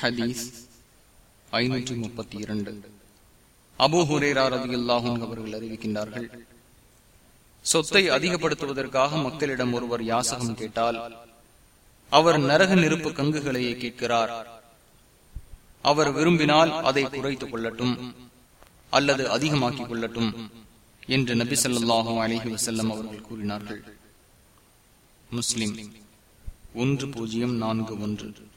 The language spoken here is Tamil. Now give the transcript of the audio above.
ஹதீஸ் ஐநூற்றி முப்பத்தி இரண்டு. அபு ஹுரேரா ரதியுல்லாஹும் அவர்கள் அறிவிக்கின்றார்கள் சொத்தை அதிகப்படுத்துவதற்காக மக்களிடம் ஒருவர் யாசகம் கேட்டால் அவர் நரக நெருப்பு கங்குகளையே கேட்கிறார். அவர் விரும்பினால் அதை குறைத்துக் கொள்ளட்டும் அல்லது அதிகமாக்கிக் கொள்ளட்டும் என்று நபி சொல்லாஹும் அலஹி வசல்லம் அவர்கள் கூறினார்கள். முஸ்லிம் ஒன்று பூஜ்ஜியம் நான்கு ஒன்று.